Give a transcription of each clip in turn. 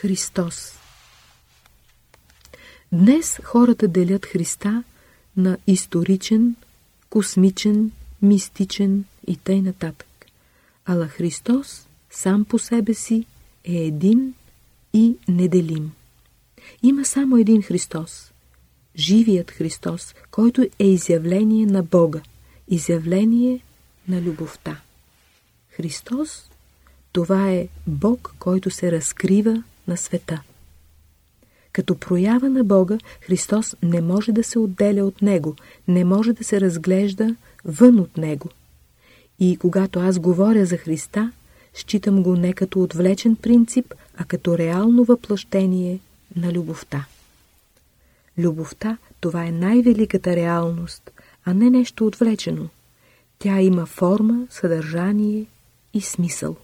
Христос. Днес хората делят Христа на историчен, космичен, мистичен и тъй нататък. Ала Христос сам по себе си е един и неделим. Има само един Христос. Живият Христос, който е изявление на Бога, изявление на любовта. Христос, това е Бог, който се разкрива на света. Като проява на Бога, Христос не може да се отделя от Него, не може да се разглежда вън от Него. И когато аз говоря за Христа, считам го не като отвлечен принцип, а като реално въплъщение на любовта. Любовта – това е най-великата реалност, а не нещо отвлечено. Тя има форма, съдържание и смисъл.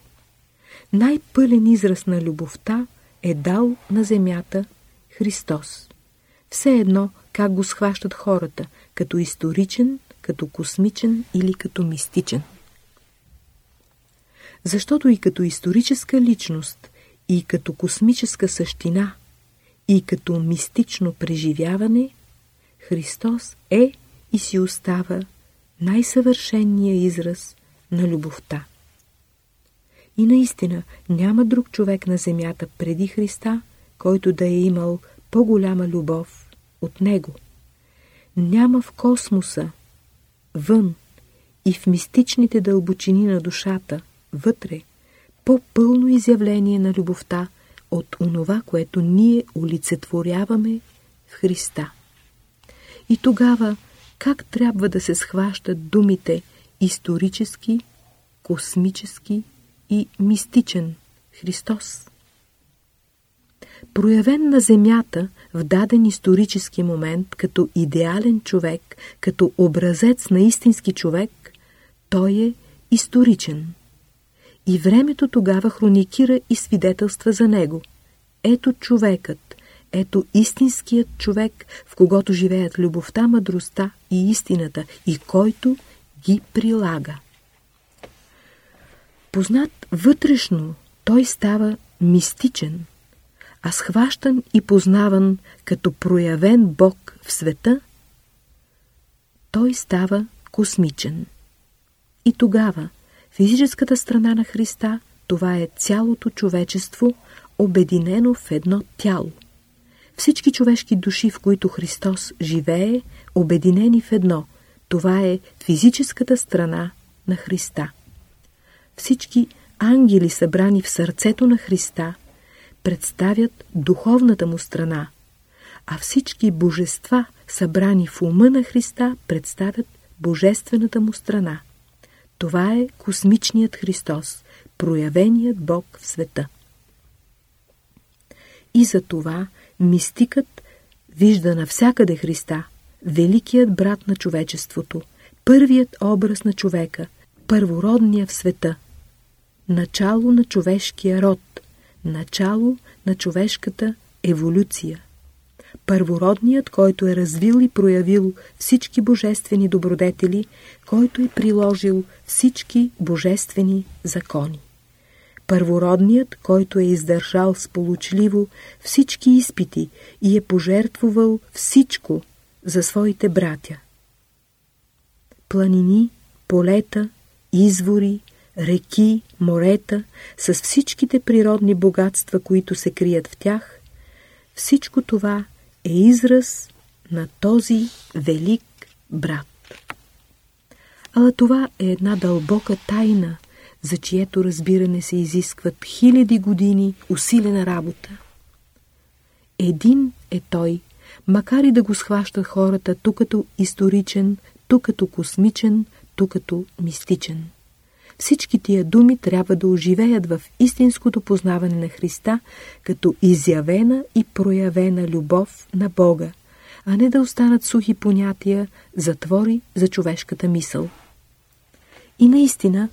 Най-пълен израз на любовта е дал на земята Христос. Все едно как го схващат хората, като историчен, като космичен или като мистичен. Защото и като историческа личност, и като космическа същина, и като мистично преживяване, Христос е и си остава най-съвършенният израз на любовта. И наистина няма друг човек на земята преди Христа, който да е имал по-голяма любов от Него. Няма в космоса, вън и в мистичните дълбочини на душата, вътре, по-пълно изявление на любовта от онова, което ние олицетворяваме в Христа. И тогава как трябва да се схващат думите исторически, космически и мистичен Христос? Проявен на земята в даден исторически момент като идеален човек, като образец на истински човек, той е историчен. И времето тогава хроникира и свидетелства за него. Ето човекът, ето истинският човек, в когото живеят любовта, мъдростта и истината, и който ги прилага. Познат вътрешно, той става мистичен, а схващан и познаван като проявен Бог в света, той става космичен. И тогава физическата страна на Христа, това е цялото човечество, обединено в едно тяло. Всички човешки души, в които Христос живее, обединени в едно, това е физическата страна на Христа. Всички ангели, събрани в сърцето на Христа, представят духовната му страна, а всички божества, събрани в ума на Христа, представят божествената му страна. Това е космичният Христос, проявеният Бог в света. И за това мистикът вижда навсякъде Христа, великият брат на човечеството, първият образ на човека, първородния в света, начало на човешкия род, начало на човешката еволюция. Първородният, който е развил и проявил всички божествени добродетели, който е приложил всички божествени закони. Първородният, който е издържал сполучливо всички изпити и е пожертвувал всичко за своите братя. Планини, полета, извори, реки, морета, с всичките природни богатства, които се крият в тях, всичко това е израз на този велик брат. Ала това е една дълбока тайна, за чието разбиране се изискват хиляди години усилена работа. Един е той, макар и да го схващат хората ту като историчен, ту като космичен, ту като мистичен. Всички тия думи трябва да оживеят в истинското познаване на Христа като изявена и проявена любов на Бога, а не да останат сухи понятия, затвори за човешката мисъл. И наистина,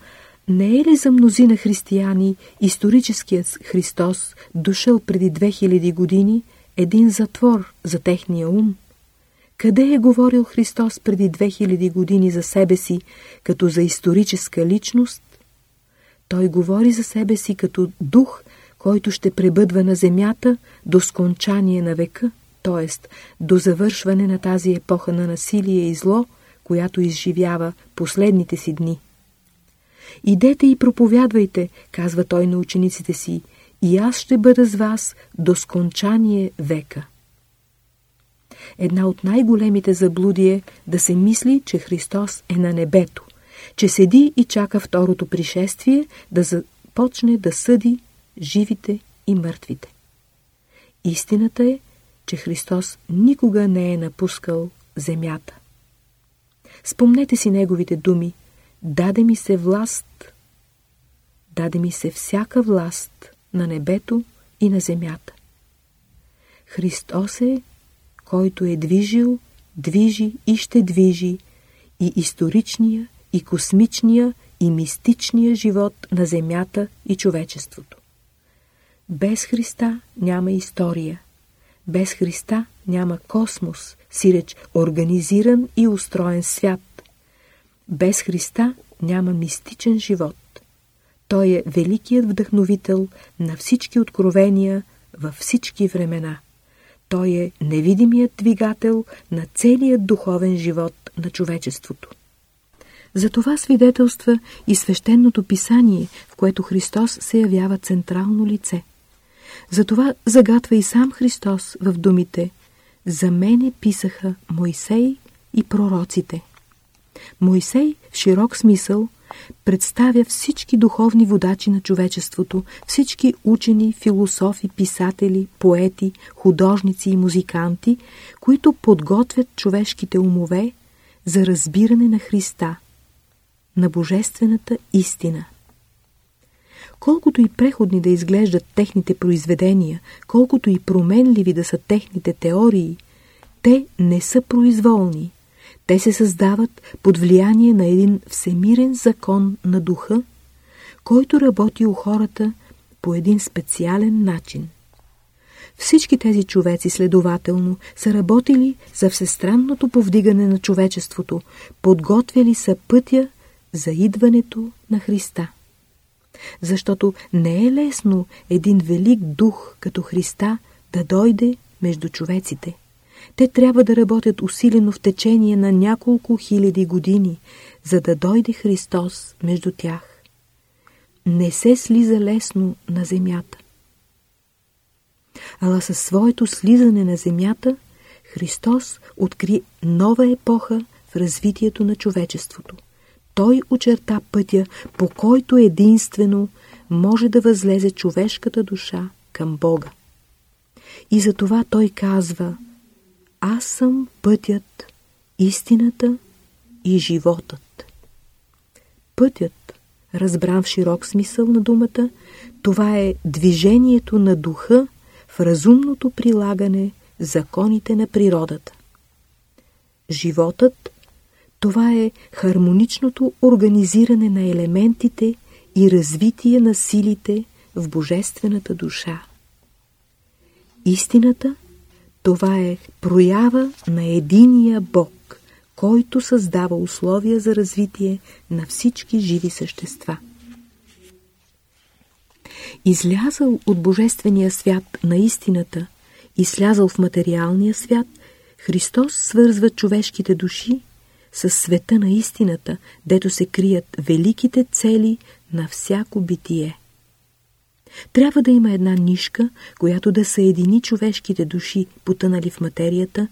не е ли за мнозина християни историческият Христос, дошъл преди 2000 години, един затвор за техния ум? Къде е говорил Христос преди 2000 години за себе си, като за историческа личност? Той говори за себе си като дух, който ще пребъдва на земята до скончание на века, т.е. до завършване на тази епоха на насилие и зло, която изживява последните си дни. Идете и проповядвайте, казва той на учениците си, и аз ще бъда с вас до скончание века. Една от най-големите заблуди е да се мисли, че Христос е на небето, че седи и чака второто пришествие да започне да съди живите и мъртвите. Истината е, че Христос никога не е напускал земята. Спомнете си неговите думи. Даде ми се власт, даде ми се всяка власт на небето и на земята. Христос е, който е движил, движи и ще движи и историчния, и космичния, и мистичния живот на земята и човечеството. Без Христа няма история. Без Христа няма космос, сиреч организиран и устроен свят. Без Христа няма мистичен живот. Той е великият вдъхновител на всички откровения във всички времена. Той е невидимият двигател на целият духовен живот на човечеството. За това свидетелства и свещеното писание, в което Христос се явява централно лице. Затова загатва и сам Христос в думите «За мене писаха Мойсей и пророците». Мойсей в широк смисъл представя всички духовни водачи на човечеството, всички учени, философи, писатели, поети, художници и музиканти, които подготвят човешките умове за разбиране на Христа, на божествената истина. Колкото и преходни да изглеждат техните произведения, колкото и променливи да са техните теории, те не са произволни. Те се създават под влияние на един всемирен закон на духа, който работи у хората по един специален начин. Всички тези човеци, следователно, са работили за всестранното повдигане на човечеството, подготвяли са пътя за идването на Христа защото не е лесно един велик дух като Христа да дойде между човеците. Те трябва да работят усилено в течение на няколко хиляди години, за да дойде Христос между тях. Не се слиза лесно на земята. Ала със своето слизане на земята, Христос откри нова епоха в развитието на човечеството. Той очерта пътя, по който единствено може да възлезе човешката душа към Бога. И затова той казва Аз съм пътят, истината и животът. Пътят, разбран в широк смисъл на думата, това е движението на духа в разумното прилагане законите на природата. Животът това е хармоничното организиране на елементите и развитие на силите в божествената душа. Истината – това е проява на единия Бог, който създава условия за развитие на всички живи същества. Излязъл от божествения свят на истината и слязал в материалния свят, Христос свързва човешките души с света на истината, дето се крият великите цели на всяко битие. Трябва да има една нишка, която да съедини човешките души, потънали в материята,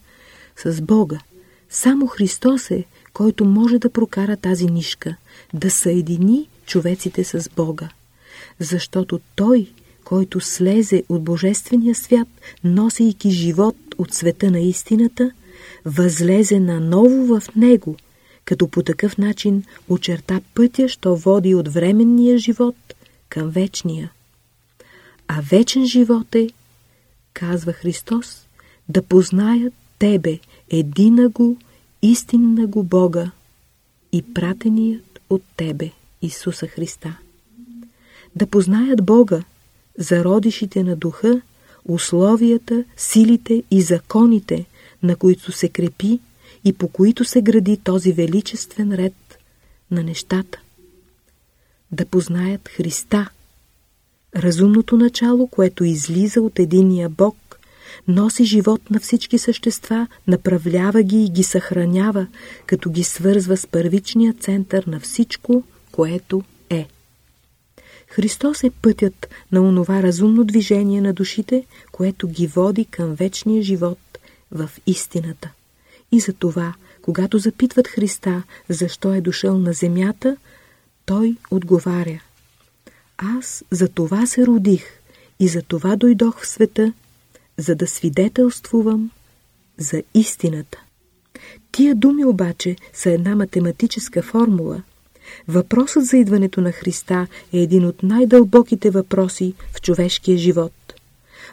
с Бога. Само Христос е, който може да прокара тази нишка, да съедини човеците с Бога. Защото Той, който слезе от Божествения свят, носейки живот от света на истината, възлезе наново в него, като по такъв начин очерта пътя, що води от временния живот към вечния. А вечен живот е, казва Христос, да познаят Тебе, едина го, истинна го Бога и пратеният от Тебе, Исуса Христа. Да познаят Бога, зародишите на духа, условията, силите и законите, на които се крепи и по които се гради този величествен ред на нещата. Да познаят Христа, Разумното начало, което излиза от единия Бог, носи живот на всички същества, направлява ги и ги съхранява, като ги свързва с първичния център на всичко, което е. Христос е пътят на онова разумно движение на душите, което ги води към вечния живот в истината. И за това, когато запитват Христа, защо е дошъл на земята, той отговаря Аз за това се родих и за това дойдох в света, за да свидетелствувам за истината. Тия думи обаче са една математическа формула. Въпросът за идването на Христа е един от най-дълбоките въпроси в човешкия живот.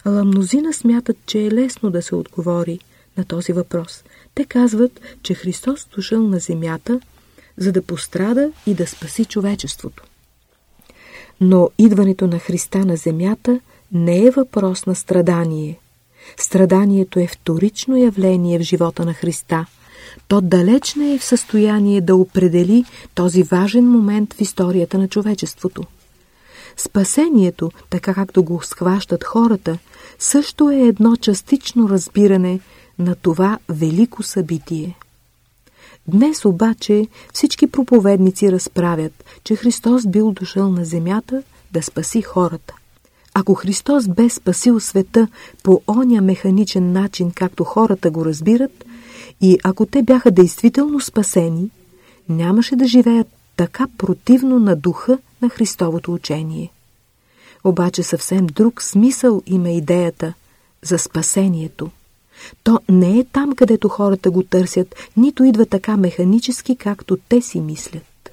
Ала мнозина смятат, че е лесно да се отговори на този въпрос. Те казват, че Христос дошъл на земята, за да пострада и да спаси човечеството. Но идването на Христа на земята не е въпрос на страдание – Страданието е вторично явление в живота на Христа. То далеч не е в състояние да определи този важен момент в историята на човечеството. Спасението, така както го схващат хората, също е едно частично разбиране на това велико събитие. Днес обаче всички проповедници разправят, че Христос бил дошъл на земята да спаси хората. Ако Христос бе спасил света по оня механичен начин, както хората го разбират, и ако те бяха действително спасени, нямаше да живеят така противно на духа на Христовото учение. Обаче съвсем друг смисъл има идеята за спасението. То не е там, където хората го търсят, нито идва така механически, както те си мислят.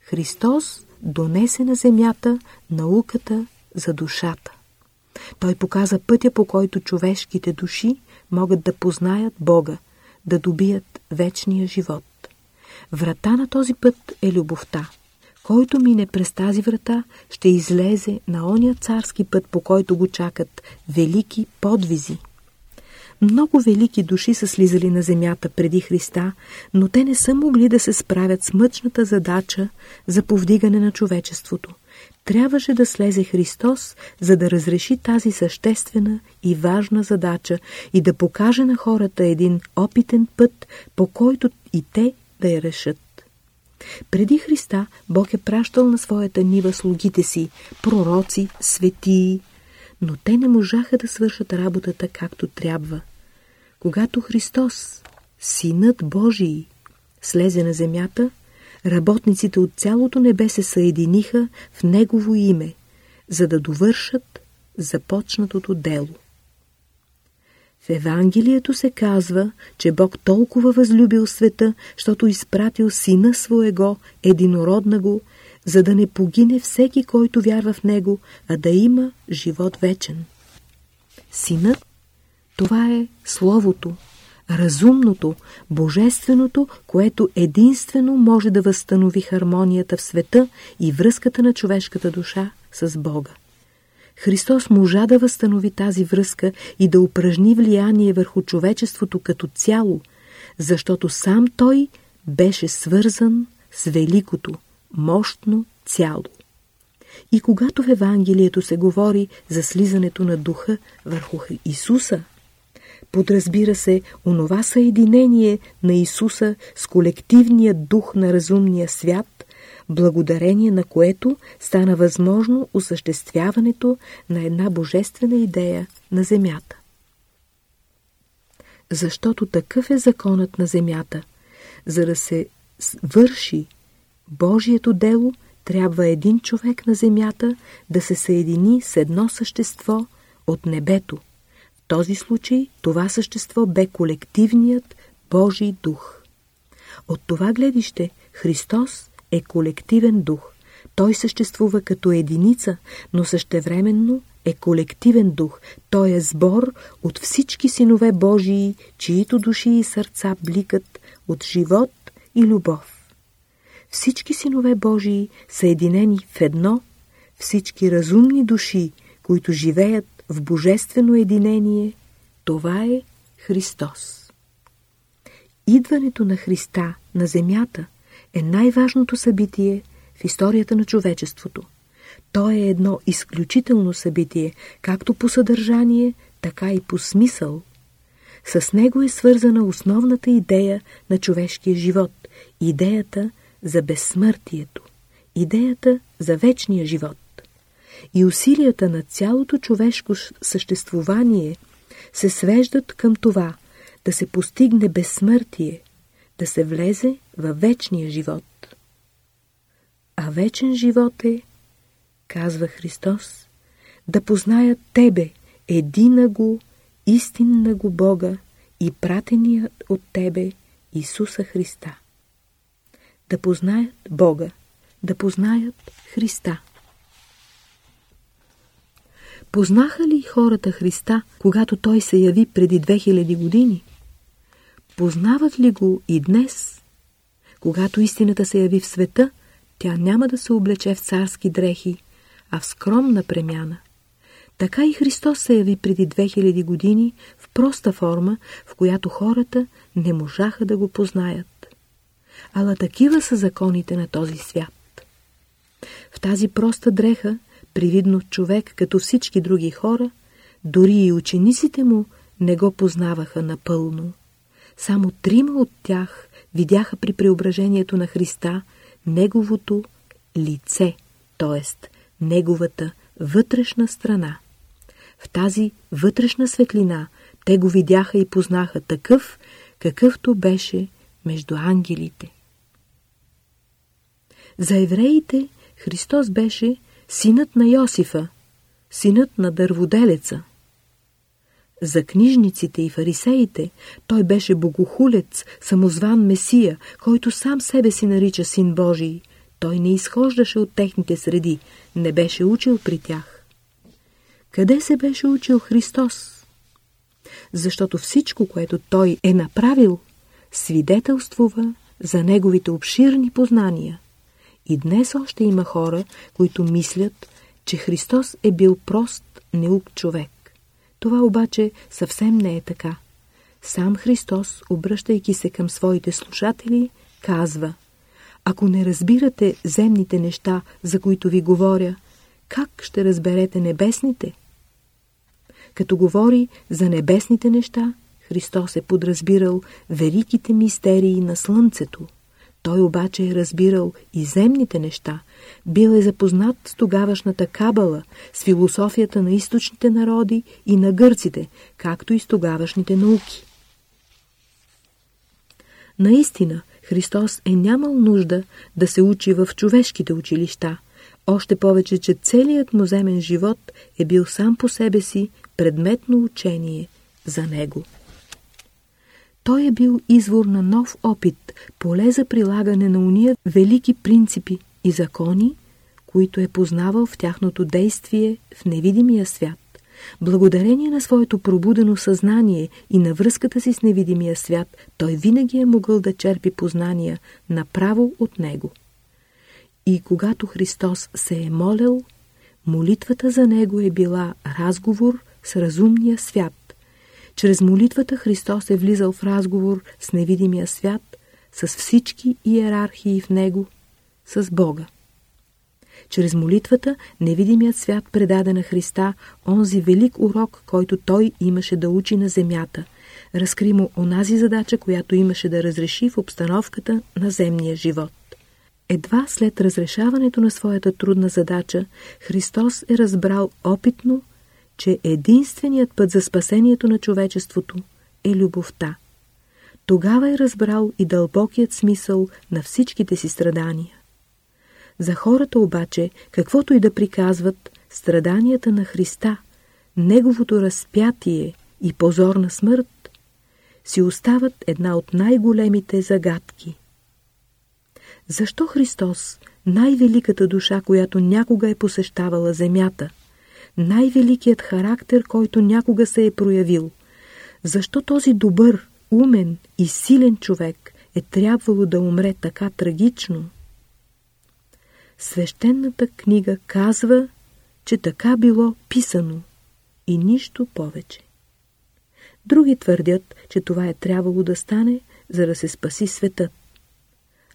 Христос донесе на земята науката за душата. Той показа пътя, по който човешките души могат да познаят Бога, да добият вечния живот. Врата на този път е любовта. Който мине през тази врата, ще излезе на оня царски път, по който го чакат велики подвизи. Много велики души са слизали на земята преди Христа, но те не са могли да се справят с мъчната задача за повдигане на човечеството трябваше да слезе Христос, за да разреши тази съществена и важна задача и да покаже на хората един опитен път, по който и те да я решат. Преди Христа Бог е пращал на своята нива слугите си, пророци, светии, но те не можаха да свършат работата както трябва. Когато Христос, Синът Божий, слезе на земята, работниците от цялото небе се съединиха в Негово име, за да довършат започнатото дело. В Евангелието се казва, че Бог толкова възлюбил света, защото изпратил Сина Своего, единородна го, за да не погине всеки, който вярва в Него, а да има живот вечен. Синът – това е Словото, разумното, божественото, което единствено може да възстанови хармонията в света и връзката на човешката душа с Бога. Христос можа да възстанови тази връзка и да упражни влияние върху човечеството като цяло, защото сам Той беше свързан с великото, мощно цяло. И когато в Евангелието се говори за слизането на духа върху Исуса – подразбира се онова съединение на Исуса с колективния дух на разумния свят, благодарение на което стана възможно осъществяването на една божествена идея на земята. Защото такъв е законът на земята. За да се върши Божието дело, трябва един човек на земята да се съедини с едно същество от небето – този случай това същество бе колективният Божий дух. От това гледище Христос е колективен дух. Той съществува като единица, но същевременно е колективен дух. Той е сбор от всички синове Божии, чието души и сърца бликат от живот и любов. Всички синове Божии са единени в едно, всички разумни души, които живеят в божествено единение, това е Христос. Идването на Христа на земята е най-важното събитие в историята на човечеството. То е едно изключително събитие, както по съдържание, така и по смисъл. С него е свързана основната идея на човешкия живот – идеята за безсмъртието, идеята за вечния живот. И усилията на цялото човешко съществувание се свеждат към това да се постигне безсмъртие, да се влезе във вечния живот. А вечен живот е, казва Христос, да познаят Тебе, едина го, истинна го Бога и пратеният от Тебе Исуса Христа. Да познаят Бога, да познаят Христа. Познаха ли хората Христа, когато Той се яви преди 2000 години? Познават ли го и днес? Когато истината се яви в света, тя няма да се облече в царски дрехи, а в скромна премяна. Така и Христос се яви преди 2000 години в проста форма, в която хората не можаха да го познаят. Ала такива са законите на този свят. В тази проста дреха, привидно човек, като всички други хора, дори и учениците му не го познаваха напълно. Само трима от тях видяха при преображението на Христа неговото лице, т.е. неговата вътрешна страна. В тази вътрешна светлина те го видяха и познаха такъв, какъвто беше между ангелите. За евреите Христос беше синът на Йосифа, синът на дърводелеца. За книжниците и фарисеите той беше богохулец, самозван Месия, който сам себе си нарича Син Божий. Той не изхождаше от техните среди, не беше учил при тях. Къде се беше учил Христос? Защото всичко, което той е направил, свидетелствува за неговите обширни познания. И днес още има хора, които мислят, че Христос е бил прост, неук човек. Това обаче съвсем не е така. Сам Христос, обръщайки се към своите слушатели, казва Ако не разбирате земните неща, за които ви говоря, как ще разберете небесните? Като говори за небесните неща, Христос е подразбирал великите мистерии на Слънцето. Той обаче е разбирал и земните неща, бил е запознат с тогавашната кабала, с философията на източните народи и на гърците, както и с тогавашните науки. Наистина, Христос е нямал нужда да се учи в човешките училища, още повече, че целият му земен живот е бил сам по себе си предметно учение за него. Той е бил извор на нов опит, поле за прилагане на уния велики принципи и закони, които е познавал в тяхното действие в невидимия свят. Благодарение на своето пробудено съзнание и на връзката си с невидимия свят, той винаги е могъл да черпи познания направо от него. И когато Христос се е молил, молитвата за него е била разговор с разумния свят, чрез молитвата Христос е влизал в разговор с невидимия свят, с всички иерархии в него, с Бога. Чрез молитвата невидимият свят предаде на Христа онзи велик урок, който той имаше да учи на земята. Разкри му онази задача, която имаше да разреши в обстановката на земния живот. Едва след разрешаването на своята трудна задача, Христос е разбрал опитно че единственият път за спасението на човечеството е любовта. Тогава е разбрал и дълбокият смисъл на всичките си страдания. За хората обаче, каквото и да приказват, страданията на Христа, Неговото разпятие и позорна смърт, си остават една от най-големите загадки. Защо Христос, най-великата душа, която някога е посещавала земята, най-великият характер, който някога се е проявил. Защо този добър, умен и силен човек е трябвало да умре така трагично? Свещената книга казва, че така било писано и нищо повече. Други твърдят, че това е трябвало да стане, за да се спаси светът.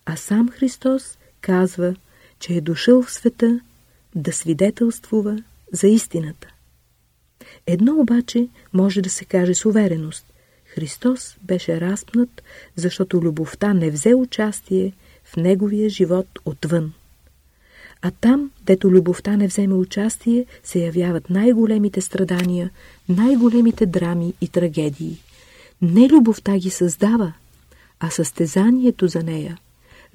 А сам Христос казва, че е дошъл в света да свидетелствува за истината. Едно обаче може да се каже с увереност. Христос беше разпнат, защото любовта не взе участие в неговия живот отвън. А там, дето любовта не вземе участие, се явяват най-големите страдания, най-големите драми и трагедии. Не любовта ги създава, а състезанието за нея.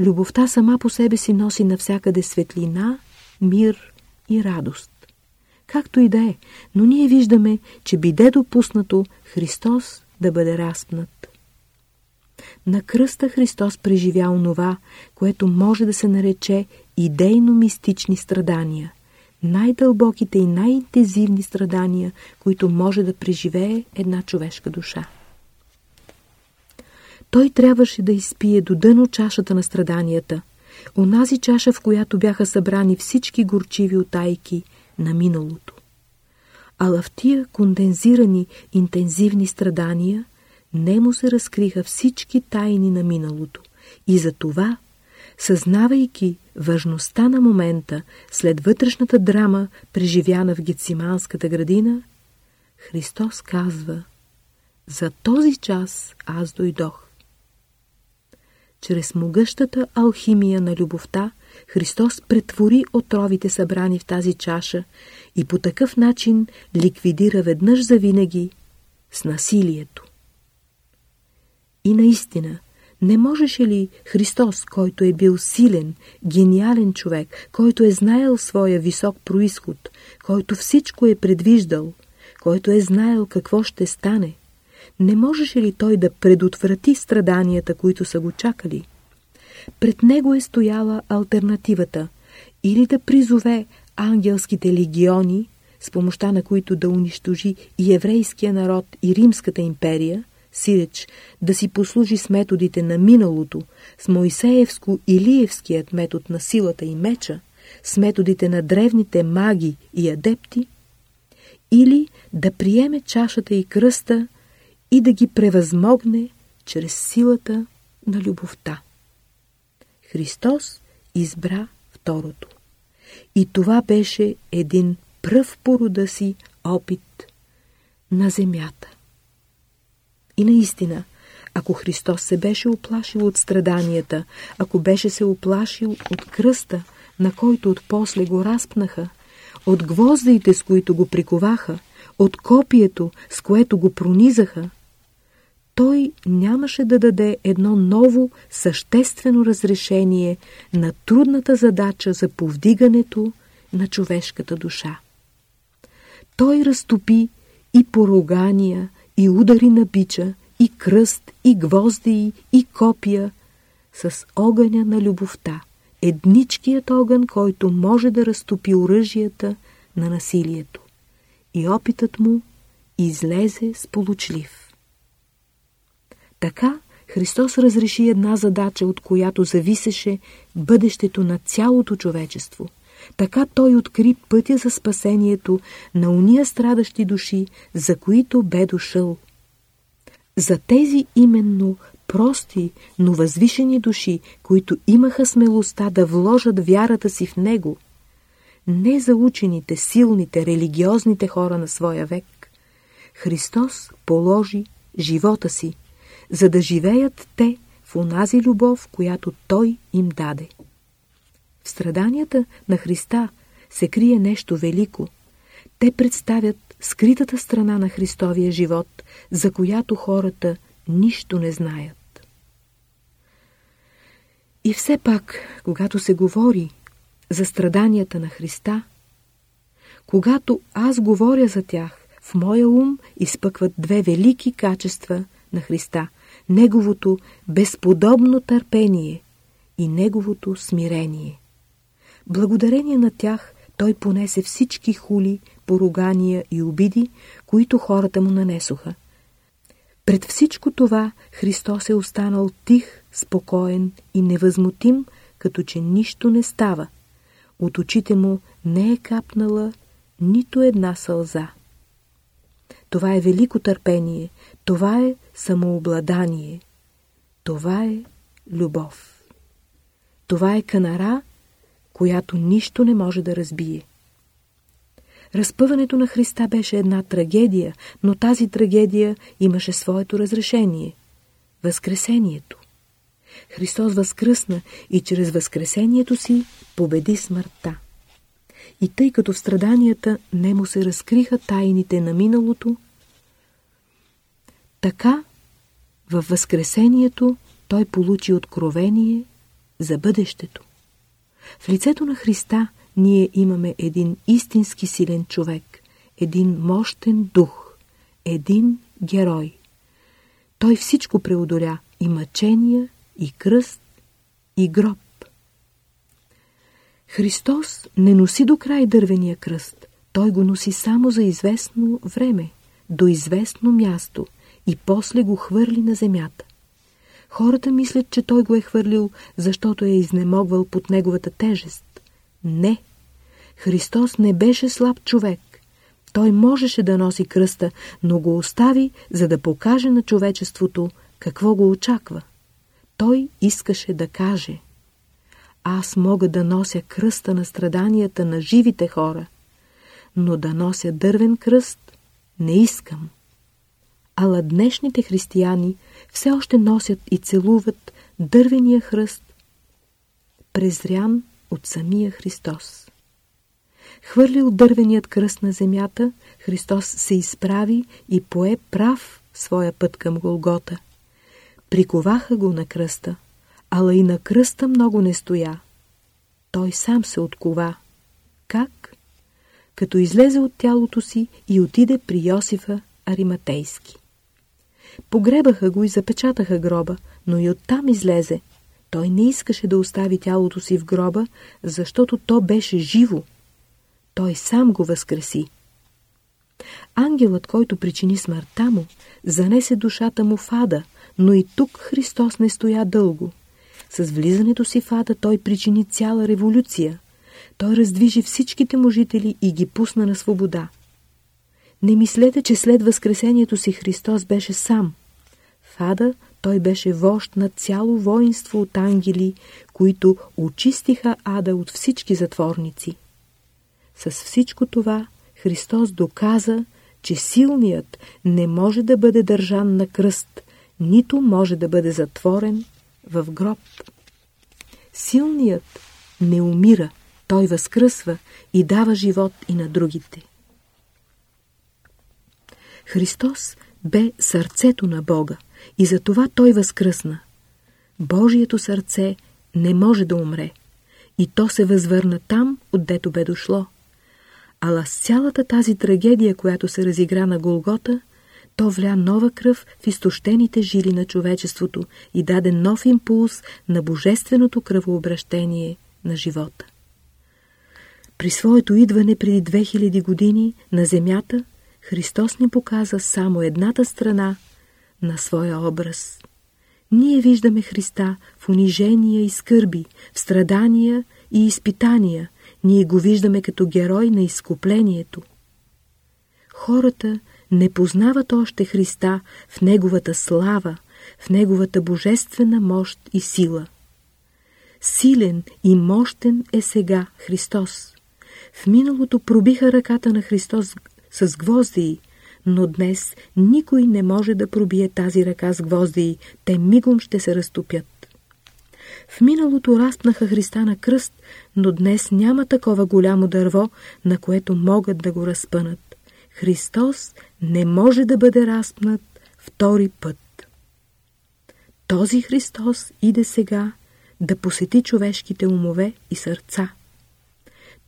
Любовта сама по себе си носи навсякъде светлина, мир и радост. Както и да е, но ние виждаме, че биде допуснато Христос да бъде разпнат. На кръста Христос преживя онова, което може да се нарече идейно-мистични страдания, най-дълбоките и най-интензивни страдания, които може да преживее една човешка душа. Той трябваше да изпие до дъно чашата на страданията, онази чаша, в която бяха събрани всички горчиви отайки на миналото. А в тия кондензирани интензивни страдания не му се разкриха всички тайни на миналото и за това, съзнавайки важността на момента след вътрешната драма, преживяна в Гециманската градина, Христос казва «За този час аз дойдох». Чрез могъщата алхимия на любовта Христос претвори отровите събрани в тази чаша и по такъв начин ликвидира веднъж завинаги с насилието. И наистина, не можеше ли Христос, който е бил силен, гениален човек, който е знаел своя висок происход, който всичко е предвиждал, който е знаел какво ще стане, не можеше ли той да предотврати страданията, които са го чакали? Пред него е стояла альтернативата или да призове ангелските легиони, с помощта на които да унищожи и еврейския народ и Римската империя, сиреч да си послужи с методите на миналото, с Моисеевско-Илиевският метод на силата и меча, с методите на древните маги и адепти, или да приеме чашата и кръста и да ги превъзмогне чрез силата на любовта. Христос избра второто. И това беше един пръв порода си опит на земята. И наистина, ако Христос се беше оплашил от страданията, ако беше се оплашил от кръста, на който отпосле го разпнаха, от гвоздите, с които го приковаха, от копието, с което го пронизаха, той нямаше да даде едно ново, съществено разрешение на трудната задача за повдигането на човешката душа. Той разтопи и порогания, и удари на бича, и кръст, и гвозди, и копия с огъня на любовта, едничкият огън, който може да разтопи оръжията на насилието. И опитът му излезе сполучлив. Така Христос разреши една задача, от която зависеше бъдещето на цялото човечество. Така Той откри пътя за спасението на уния страдащи души, за които бе дошъл. За тези именно прости, но възвишени души, които имаха смелостта да вложат вярата си в Него, не за учените, силните, религиозните хора на своя век, Христос положи живота си, за да живеят те в онази любов, която Той им даде. В страданията на Христа се крие нещо велико. Те представят скритата страна на Христовия живот, за която хората нищо не знаят. И все пак, когато се говори за страданията на Христа, когато аз говоря за тях, в моя ум изпъкват две велики качества на Христа – неговото безподобно търпение и неговото смирение. Благодарение на тях той понесе всички хули, поругания и обиди, които хората му нанесоха. Пред всичко това Христос е останал тих, спокоен и невъзмутим, като че нищо не става. От очите му не е капнала нито една сълза. Това е велико търпение, това е самообладание. Това е любов. Това е канара, която нищо не може да разбие. Разпъването на Христа беше една трагедия, но тази трагедия имаше своето разрешение – Възкресението. Христос възкръсна и чрез Възкресението си победи смъртта. И тъй като в страданията не му се разкриха тайните на миналото, така във Възкресението той получи откровение за бъдещето. В лицето на Христа ние имаме един истински силен човек, един мощен дух, един герой. Той всичко преодоля и мъчения, и кръст, и гроб. Христос не носи до край дървения кръст. Той го носи само за известно време, до известно място и после го хвърли на земята. Хората мислят, че той го е хвърлил, защото е изнемогвал под неговата тежест. Не. Христос не беше слаб човек. Той можеше да носи кръста, но го остави, за да покаже на човечеството какво го очаква. Той искаше да каже Аз мога да нося кръста на страданията на живите хора, но да нося дървен кръст не искам. Ала днешните християни все още носят и целуват дървения хръст, презрян от самия Христос. Хвърлил дървеният кръст на земята, Христос се изправи и пое прав своя път към Голгота. Приковаха го на кръста, ала и на кръста много не стоя. Той сам се откова. Как? Като излезе от тялото си и отиде при Йосифа Ариматейски. Погребаха го и запечатаха гроба, но и оттам излезе. Той не искаше да остави тялото си в гроба, защото то беше живо. Той сам го възкреси. Ангелът, който причини смъртта му, занесе душата му в ада, но и тук Христос не стоя дълго. С влизането си в ада той причини цяла революция. Той раздвижи всичките му жители и ги пусна на свобода. Не мислете, че след възкресението си Христос беше сам. В Ада той беше вожд на цяло воинство от ангели, които очистиха Ада от всички затворници. С всичко това Христос доказа, че силният не може да бъде държан на кръст, нито може да бъде затворен в гроб. Силният не умира, той възкръсва и дава живот и на другите. Христос бе сърцето на Бога и затова Той възкръсна. Божието сърце не може да умре и то се възвърна там, отдето бе дошло. Ала с цялата тази трагедия, която се разигра на Голгота, то вля нова кръв в изтощените жили на човечеството и даде нов импулс на божественото кръвообращение на живота. При своето идване преди 2000 години на земята Христос ни показа само едната страна на своя образ. Ние виждаме Христа в унижения и скърби, в страдания и изпитания. Ние го виждаме като герой на изкуплението. Хората не познават още Христа в Неговата слава, в Неговата божествена мощ и сила. Силен и мощен е сега Христос. В миналото пробиха ръката на Христос с гвозди, но днес никой не може да пробие тази ръка с гвозди, те мигом ще се разтопят. В миналото разпнаха Христа на кръст, но днес няма такова голямо дърво, на което могат да го разпънат. Христос не може да бъде разпнат втори път. Този Христос иде сега да посети човешките умове и сърца.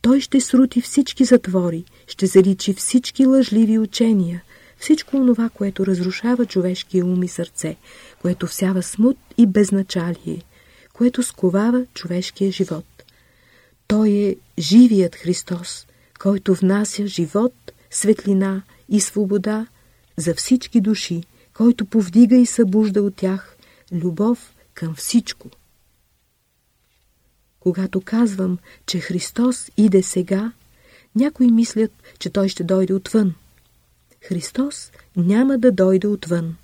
Той ще срути всички затвори, ще заличи всички лъжливи учения, всичко онова, което разрушава човешкия ум и сърце, което всява смут и безначалие, което сковава човешкия живот. Той е живият Христос, който внася живот, светлина и свобода за всички души, който повдига и събужда от тях любов към всичко. Когато казвам, че Христос иде сега, някои мислят, че Той ще дойде отвън. Христос няма да дойде отвън.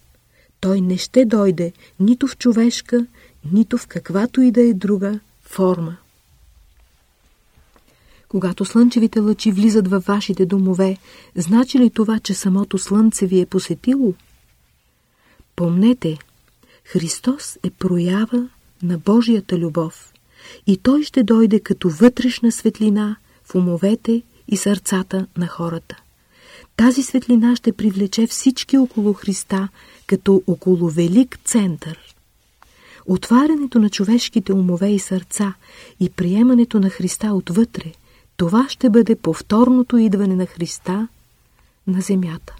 Той не ще дойде нито в човешка, нито в каквато и да е друга форма. Когато слънчевите лъчи влизат във вашите домове, значи ли това, че самото слънце ви е посетило? Помнете, Христос е проява на Божията любов и Той ще дойде като вътрешна светлина в умовете и сърцата на хората. Тази светлина ще привлече всички около Христа като около велик център. Отварянето на човешките умове и сърца и приемането на Христа отвътре, това ще бъде повторното идване на Христа на земята.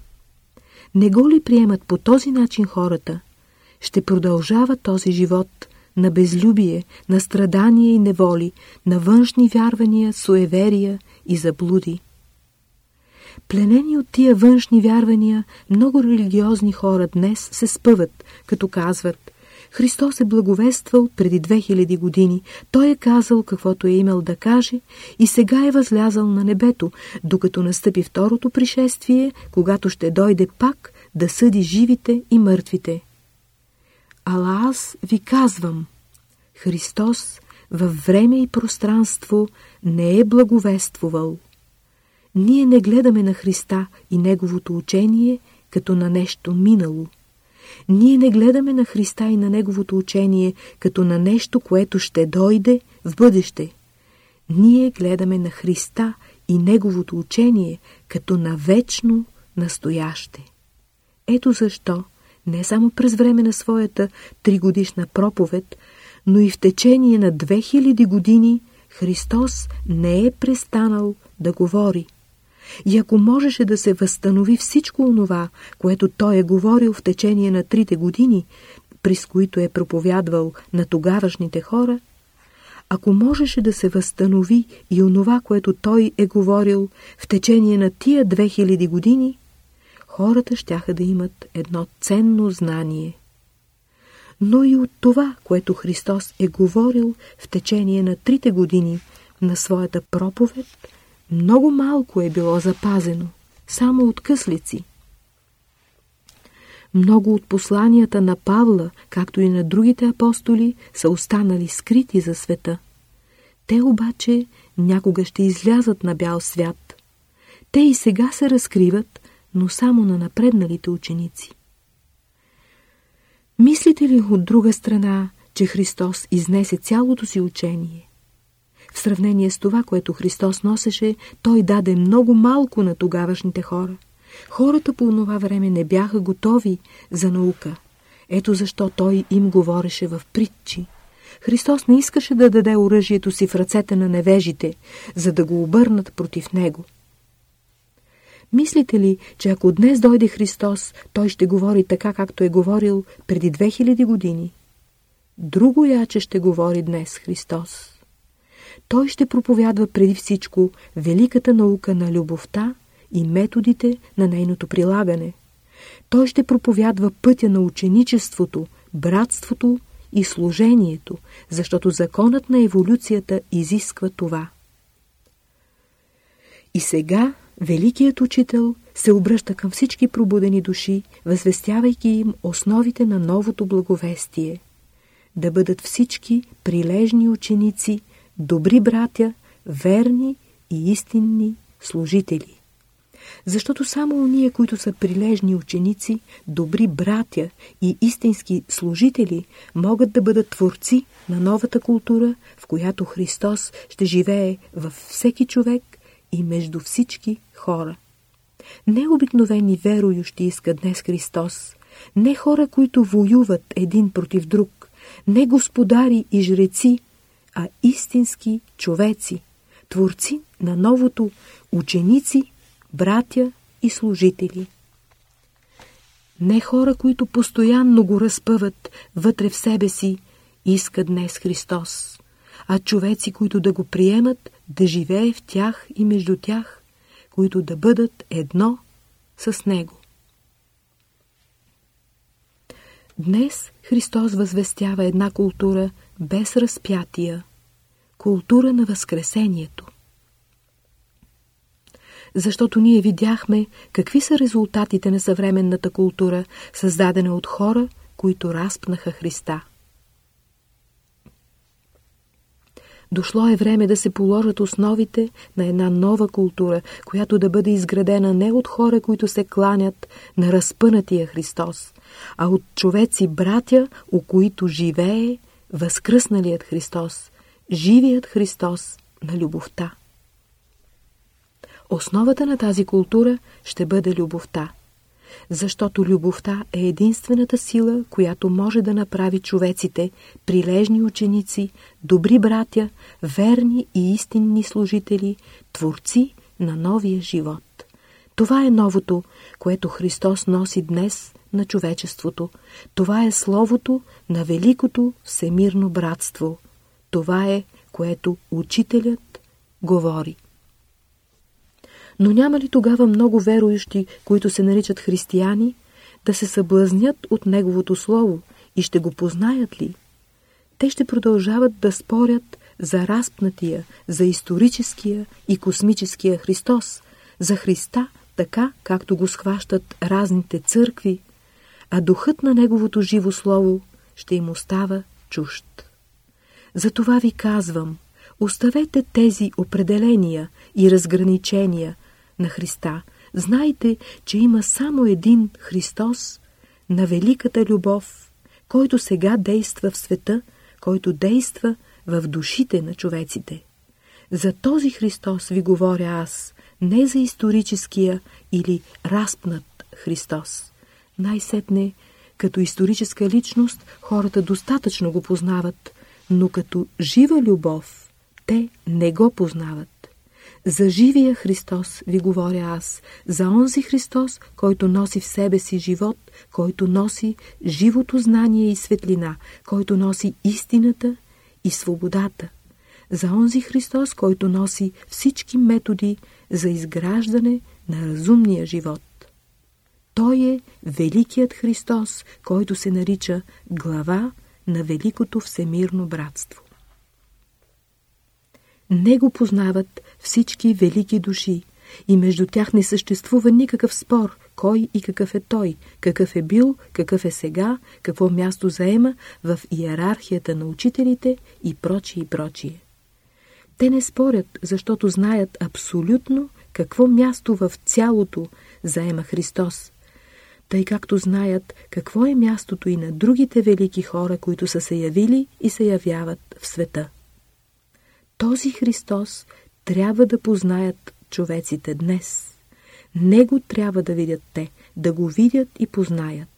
Не го ли приемат по този начин хората, ще продължава този живот на безлюбие, на страдание и неволи, на външни вярвания, суеверия и заблуди. Пленени от тия външни вярвания, много религиозни хора днес се спъват, като казват Христос е благовествал преди 2000 години. Той е казал каквото е имал да каже и сега е възлязал на небето, докато настъпи второто пришествие, когато ще дойде пак да съди живите и мъртвите. Ала аз ви казвам, Христос във време и пространство не е благовествувал. Ние не гледаме на Христа и Неговото учение като на нещо минало. Ние не гледаме на Христа и на Неговото учение като на нещо, което ще дойде в бъдеще. Ние гледаме на Христа и Неговото учение като на вечно настояще. Ето защо не само през време на своята тригодишна проповед, но и в течение на 2000 години Христос не е престанал да говори. И ако можеше да се възстанови всичко онова, което Той е говорил в течение на трите години, през които е проповядвал на тогавашните хора, ако можеше да се възстанови и онова, което Той е говорил в течение на тия 2000 години, хората щяха да имат едно ценно знание. Но и от това, което Христос е говорил в течение на трите години на своята проповед, много малко е било запазено, само от къслици. Много от посланията на Павла, както и на другите апостоли, са останали скрити за света. Те обаче някога ще излязат на бял свят. Те и сега се разкриват, но само на напредналите ученици. Мислите ли от друга страна, че Христос изнесе цялото си учение? В сравнение с това, което Христос носеше, Той даде много малко на тогавашните хора. Хората по това време не бяха готови за наука. Ето защо Той им говореше в притчи. Христос не искаше да даде оръжието си в ръцете на невежите, за да го обърнат против Него. Мислите ли, че ако днес дойде Христос, Той ще говори така, както е говорил преди 2000 години? Друго яче ще говори днес Христос. Той ще проповядва преди всичко великата наука на любовта и методите на нейното прилагане. Той ще проповядва пътя на ученичеството, братството и служението, защото законът на еволюцията изисква това. И сега Великият учител се обръща към всички пробудени души, възвестявайки им основите на новото благовестие. Да бъдат всички прилежни ученици, добри братя, верни и истинни служители. Защото само уния, които са прилежни ученици, добри братя и истински служители, могат да бъдат творци на новата култура, в която Христос ще живее във всеки човек и между всички хора. Не обикновени верующи иска днес Христос, не хора, които воюват един против друг, не господари и жреци, а истински човеци, творци на новото, ученици, братя и служители. Не хора, които постоянно го разпъват вътре в себе си, иска днес Христос, а човеци, които да го приемат, да живее в тях и между тях, които да бъдат едно с Него. Днес Христос възвестява една култура без разпятия, култура на Възкресението. Защото ние видяхме какви са резултатите на съвременната култура, създадена от хора, които разпнаха Христа. Дошло е време да се положат основите на една нова култура, която да бъде изградена не от хора, които се кланят на разпънатия Христос, а от човеци братя, у които живее възкръсналият Христос, живият Христос на любовта. Основата на тази култура ще бъде любовта, защото любовта е единствената сила, която може да направи човеците прилежни ученици, добри братя, верни и истинни служители, творци на новия живот. Това е новото, което Христос носи днес на човечеството. Това е словото на великото всемирно братство. Това е, което учителят говори. Но няма ли тогава много верующи, които се наричат християни, да се съблазнят от Неговото Слово и ще го познаят ли? Те ще продължават да спорят за разпнатия, за историческия и космическия Христос, за Христа, така както го схващат разните църкви, а духът на Неговото живо Слово ще им остава чужд. Затова ви казвам, оставете тези определения и разграничения, на Христа, знайте, че има само един Христос на великата любов, който сега действа в света, който действа в душите на човеците. За този Христос ви говоря аз, не за историческия или разпнат Христос. Най-сетне, като историческа личност, хората достатъчно го познават, но като жива любов, те не го познават. За живия Христос ви говоря аз, за онзи Христос, който носи в себе си живот, който носи живото знание и светлина, който носи истината и свободата. За онзи Христос, който носи всички методи за изграждане на разумния живот. Той е Великият Христос, който се нарича глава на Великото Всемирно братство. Не го познават всички велики души и между тях не съществува никакъв спор, кой и какъв е той, какъв е бил, какъв е сега, какво място заема в иерархията на учителите и прочие и прочие. Те не спорят, защото знаят абсолютно какво място в цялото заема Христос, тъй както знаят какво е мястото и на другите велики хора, които са се явили и се явяват в света. Този Христос трябва да познаят човеците днес. Него трябва да видят те, да го видят и познаят.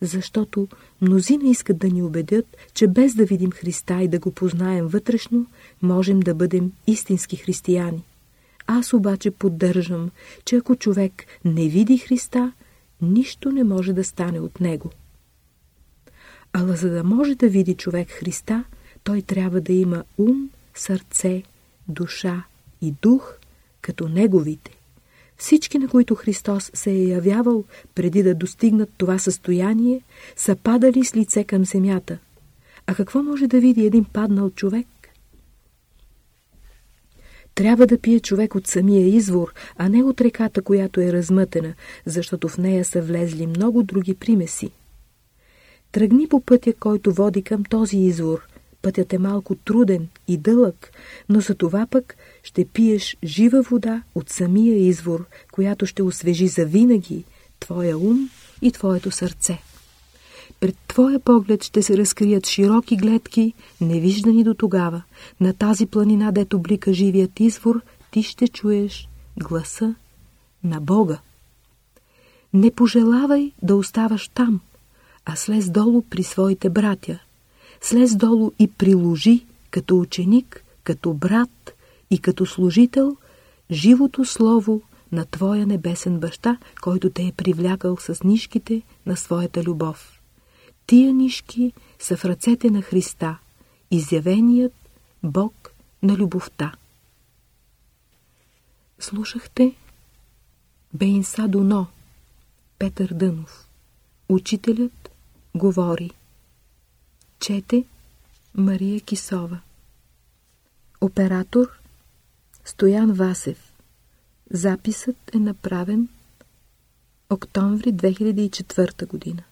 Защото мнозина искат да ни убедят, че без да видим Христа и да го познаем вътрешно, можем да бъдем истински християни. Аз обаче поддържам, че ако човек не види Христа, нищо не може да стане от него. Ала за да може да види човек Христа, той трябва да има ум сърце, душа и дух, като неговите. Всички, на които Христос се е явявал преди да достигнат това състояние, са падали с лице към земята. А какво може да види един паднал човек? Трябва да пие човек от самия извор, а не от реката, която е размътена, защото в нея са влезли много други примеси. Тръгни по пътя, който води към този извор – Пътят е малко труден и дълъг, но за това пък ще пиеш жива вода от самия извор, която ще освежи завинаги твоя ум и твоето сърце. Пред твоя поглед ще се разкрият широки гледки, невиждани до тогава. На тази планина, дето блика живият извор, ти ще чуеш гласа на Бога. Не пожелавай да оставаш там, а слез долу при своите братя, слез долу и приложи като ученик, като брат и като служител живото слово на Твоя небесен баща, който те е привлякал с нишките на своята любов. Тия нишки са в ръцете на Христа, изявеният Бог на любовта. Слушахте Бейнса Дуно, Петър Дънов. Учителят говори. Чете Мария Кисова Оператор Стоян Васев Записът е направен октомври 2004 година.